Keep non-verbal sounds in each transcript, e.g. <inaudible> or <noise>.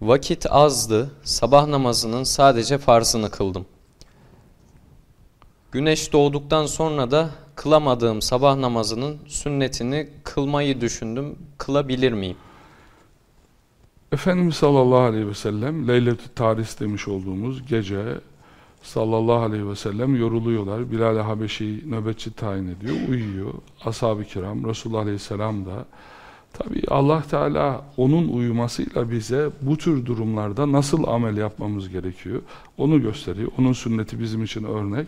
Vakit azdı, sabah namazının sadece farzını kıldım. Güneş doğduktan sonra da kılamadığım sabah namazının sünnetini kılmayı düşündüm. Kılabilir miyim? Efendimiz sallallahu aleyhi ve sellem Leyletü Taris demiş olduğumuz gece sallallahu aleyhi ve sellem yoruluyorlar. Bilal-i Habeşi nöbetçi tayin ediyor, uyuyor. Ashab-ı kiram, Resulullah aleyhisselam da Tabii Allah Teala onun uyumasıyla bize bu tür durumlarda nasıl amel yapmamız gerekiyor onu gösteriyor. Onun sünneti bizim için örnek.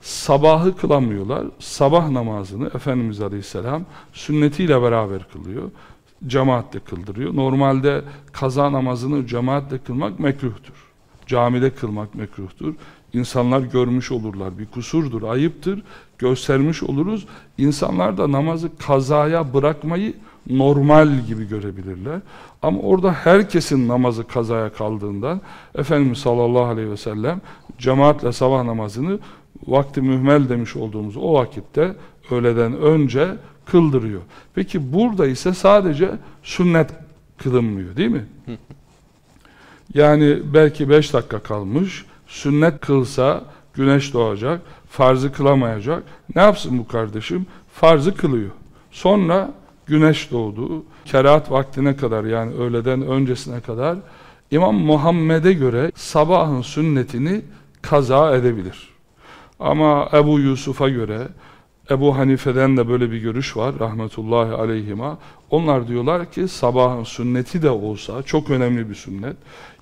Sabahı kılamıyorlar. Sabah namazını Efendimiz Aleyhisselam sünnetiyle beraber kılıyor. Cemaatle kıldırıyor. Normalde kaza namazını cemaatle kılmak mekruhtur. Camide kılmak mekruhtur. İnsanlar görmüş olurlar. Bir kusurdur, ayıptır. Göstermiş oluruz. İnsanlar da namazı kazaya bırakmayı normal gibi görebilirler. Ama orada herkesin namazı kazaya kaldığından Efendimiz sallallahu aleyhi ve sellem cemaatle sabah namazını vakti mühmel demiş olduğumuz o vakitte öğleden önce kıldırıyor. Peki burada ise sadece sünnet kılınmıyor değil mi? <laughs> Yani belki beş dakika kalmış, sünnet kılsa güneş doğacak, farzı kılamayacak. Ne yapsın bu kardeşim? Farzı kılıyor. Sonra güneş doğdu. Kerahat vaktine kadar yani öğleden öncesine kadar İmam Muhammed'e göre sabahın sünnetini kaza edebilir. Ama Ebu Yusuf'a göre Ebu Hanife'den de böyle bir görüş var rahmetullahi aleyhima. Onlar diyorlar ki sabahın sünneti de olsa çok önemli bir sünnet.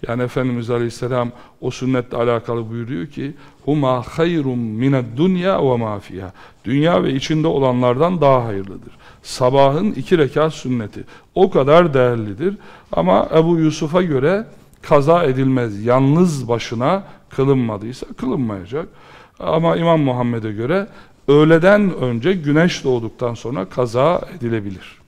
Yani Efendimiz Aleyhisselam o sünnetle alakalı buyuruyor ki huma hayrun mined dunya ve ma fiha. Dünya ve içinde olanlardan daha hayırlıdır. Sabahın iki rekat sünneti o kadar değerlidir. Ama Ebu Yusuf'a göre kaza edilmez. Yalnız başına kılınmadıysa kılınmayacak. Ama İmam Muhammed'e göre öğleden önce güneş doğduktan sonra kaza edilebilir.